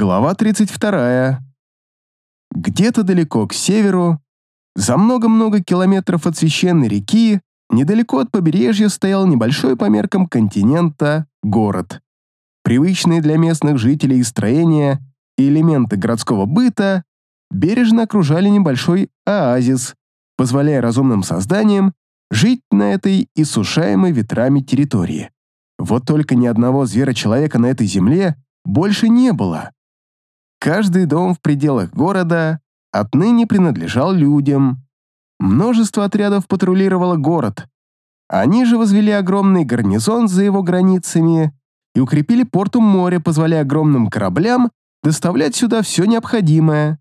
Глава 32. Где-то далеко к северу, за много-много километров от священной реки, недалеко от побережья стоял небольшой по меркам континента город. Привычные для местных жителей строения и элементы городского быта бережно окружали небольшой оазис, позволяя разумным созданиям жить на этой иссушаемой ветрами территории. Вот только ни одного звера-человека на этой земле больше не было. Каждый дом в пределах города отныне принадлежал людям. Множество отрядов патрулировало город. Они же возвели огромный гарнизон за его границами и укрепили порт у моря, позволяя огромным кораблям доставлять сюда все необходимое.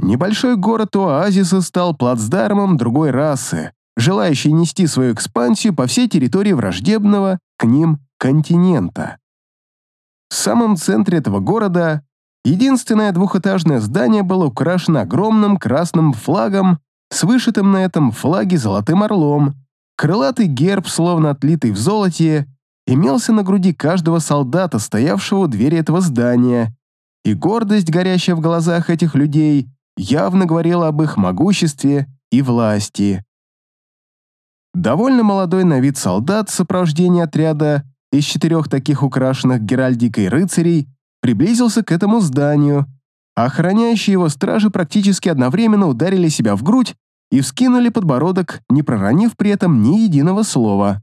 Небольшой город Оазиса стал плацдармом другой расы, желающей нести свою экспансию по всей территории враждебного к ним континента. В самом центре этого города Единственное двухэтажное здание было украшено огромным красным флагом с вышитым на этом флаге золотым орлом. Крылатый герб, словно отлитый в золоте, имелся на груди каждого солдата, стоявшего у двери этого здания, и гордость, горящая в глазах этих людей, явно говорила об их могуществе и власти. Довольно молодой на вид солдат в сопровождении отряда из четырех таких украшенных геральдикой рыцарей приблизился к этому зданию, охраняющие его стражи практически одновременно ударили себя в грудь и вскинули подбородок, не проронив при этом ни единого слова.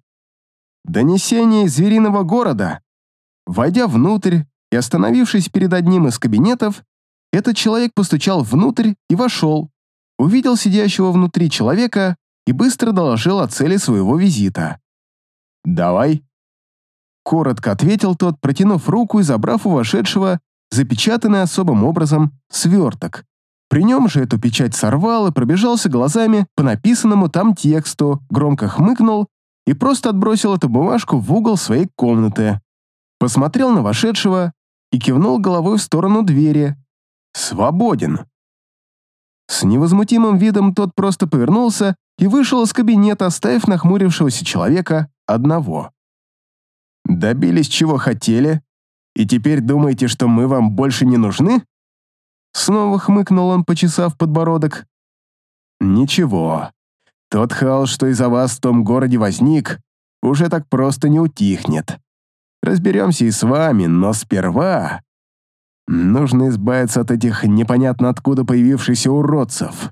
Донесение из звериного города. Войдя внутрь и остановившись перед одним из кабинетов, этот человек постучал внутрь и вошел, увидел сидящего внутри человека и быстро доложил о цели своего визита. «Давай», Коротко ответил тот, протянув руку и забрав у вошедшего запечатанный особым образом сверток. При нем же эту печать сорвал и пробежался глазами по написанному там тексту, громко хмыкнул и просто отбросил эту бумажку в угол своей комнаты. Посмотрел на вошедшего и кивнул головой в сторону двери. «Свободен!» С невозмутимым видом тот просто повернулся и вышел из кабинета, оставив нахмурившегося человека одного. Добились чего хотели? И теперь думаете, что мы вам больше не нужны? Снова хмыкнул он, почесав подбородок. Ничего. Тот хаос, что из-за вас в том городе возник, уже так просто не утихнет. Разберемся и с вами, но сперва... Нужно избавиться от этих непонятно откуда появившихся уродцев.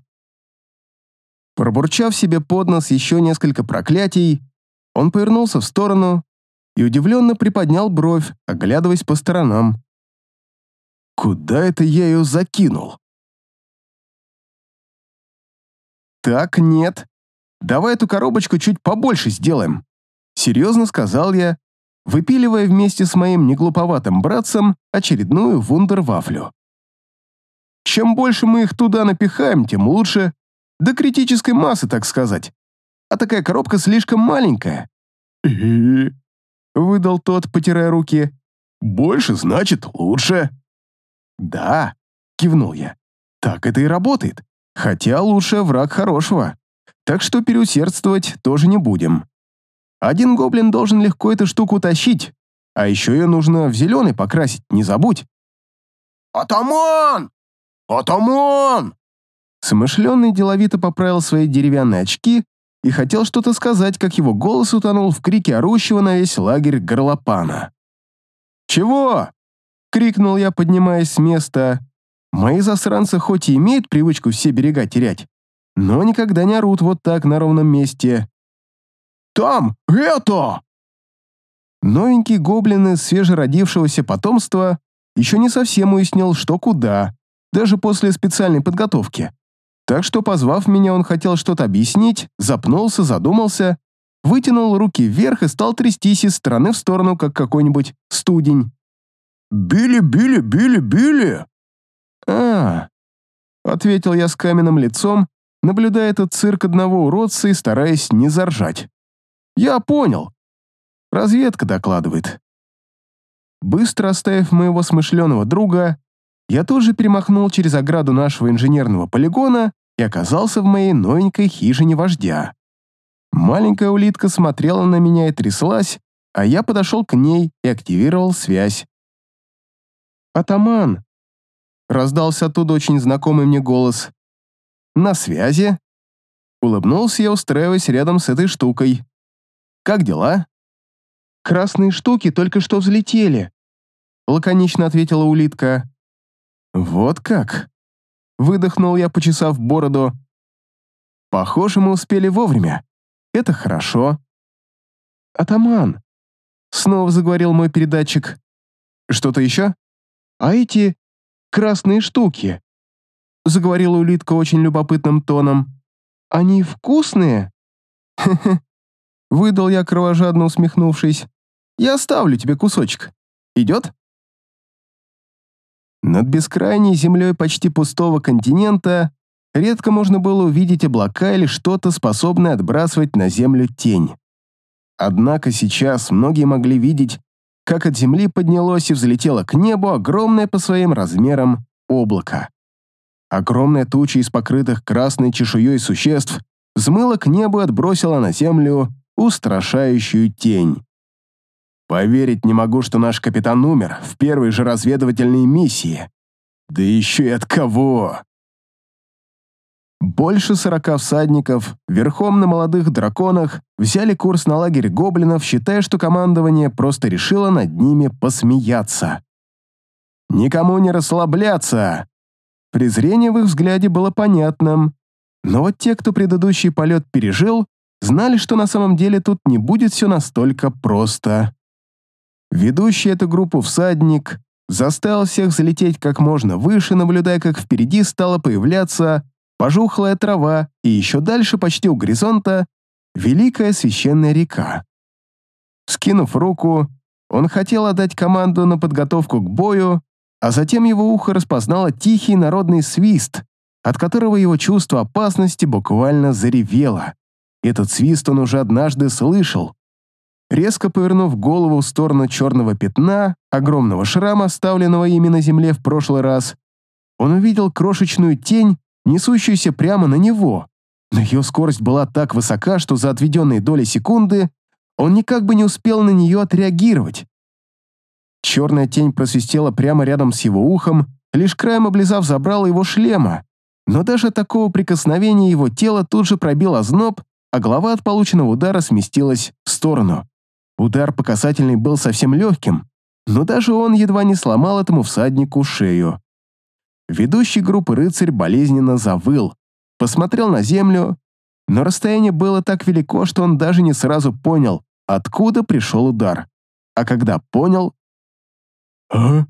Пробурчав себе под нос еще несколько проклятий, он повернулся в сторону и удивленно приподнял бровь, оглядываясь по сторонам. «Куда это я ее закинул?» «Так, нет. Давай эту коробочку чуть побольше сделаем», — серьезно сказал я, выпиливая вместе с моим неглуповатым братцем очередную вундервафлю. «Чем больше мы их туда напихаем, тем лучше. До критической массы, так сказать. А такая коробка слишком маленькая». Выдал тот, потирая руки. «Больше значит лучше». «Да», — кивнул я. «Так это и работает. Хотя лучше враг хорошего. Так что переусердствовать тоже не будем. Один гоблин должен легко эту штуку тащить, а еще ее нужно в зеленый покрасить, не забудь». «Атаман! Атаман!» Смышленный деловито поправил свои деревянные очки и хотел что-то сказать, как его голос утонул в крике орущего на весь лагерь горлопана. «Чего?» — крикнул я, поднимаясь с места. Мои засранцы хоть и имеют привычку все берега терять, но никогда не орут вот так на ровном месте. «Там это!» Новенький гоблин из свежеродившегося потомства еще не совсем уяснил, что куда, даже после специальной подготовки. Так что, позвав меня, он хотел что-то объяснить, запнулся, задумался, вытянул руки вверх и стал трястись из стороны в сторону, как какой-нибудь студень. «Били, били, били, били!» «А, — ответил я с каменным лицом, наблюдая этот цирк одного уродца и стараясь не заржать. «Я понял. Разведка докладывает». Быстро оставив моего смышленого друга, я тут же перемахнул через ограду нашего инженерного полигона и оказался в моей новенькой хижине вождя. Маленькая улитка смотрела на меня и тряслась, а я подошел к ней и активировал связь. «Атаман, раздался оттуда очень знакомый мне голос. «На связи?» Улыбнулся я, устраиваясь рядом с этой штукой. «Как дела?» «Красные штуки только что взлетели», — лаконично ответила улитка. «Вот как?» — выдохнул я, почесав бороду. «Похоже, мы успели вовремя. Это хорошо». «Атаман», — снова заговорил мой передатчик. «Что-то еще?» «А эти красные штуки», — заговорила улитка очень любопытным тоном. «Они вкусные?» Выдал я, кровожадно усмехнувшись. «Я оставлю тебе кусочек. Идет?» Над бескрайней землей почти пустого континента редко можно было увидеть облака или что-то, способное отбрасывать на землю тень. Однако сейчас многие могли видеть, как от земли поднялось и взлетело к небу огромное по своим размерам облако. Огромная туча из покрытых красной чешуей существ взмыла к небу и отбросила на землю устрашающую тень. Поверить не могу, что наш капитан умер в первой же разведывательной миссии. Да еще и от кого? Больше сорока всадников, верхом на молодых драконах, взяли курс на лагерь гоблинов, считая, что командование просто решило над ними посмеяться. «Никому не расслабляться!» Презрение в их взгляде было понятным, но вот те, кто предыдущий полет пережил, знали, что на самом деле тут не будет все настолько просто. Ведущий эту группу всадник заставил всех залететь как можно выше, наблюдая, как впереди стала появляться пожухлая трава и еще дальше, почти у горизонта, великая священная река. Скинув руку, он хотел отдать команду на подготовку к бою, а затем его ухо распознало тихий народный свист, от которого его чувство опасности буквально заревело. Этот свист он уже однажды слышал. Резко повернув голову в сторону черного пятна, огромного шрама, оставленного ими на земле в прошлый раз, он увидел крошечную тень, несущуюся прямо на него. Но ее скорость была так высока, что за отведенные доли секунды он никак бы не успел на нее отреагировать. Черная тень просвистела прямо рядом с его ухом, лишь краем облизав забрала его шлема. Но даже такого прикосновения его тело тут же пробил озноб, а голова от полученного удара сместилась в сторону. Удар по касательной был совсем легким, но даже он едва не сломал этому всаднику шею. Ведущий группы рыцарь болезненно завыл, посмотрел на землю, но расстояние было так велико, что он даже не сразу понял, откуда пришел удар. А когда понял, «А?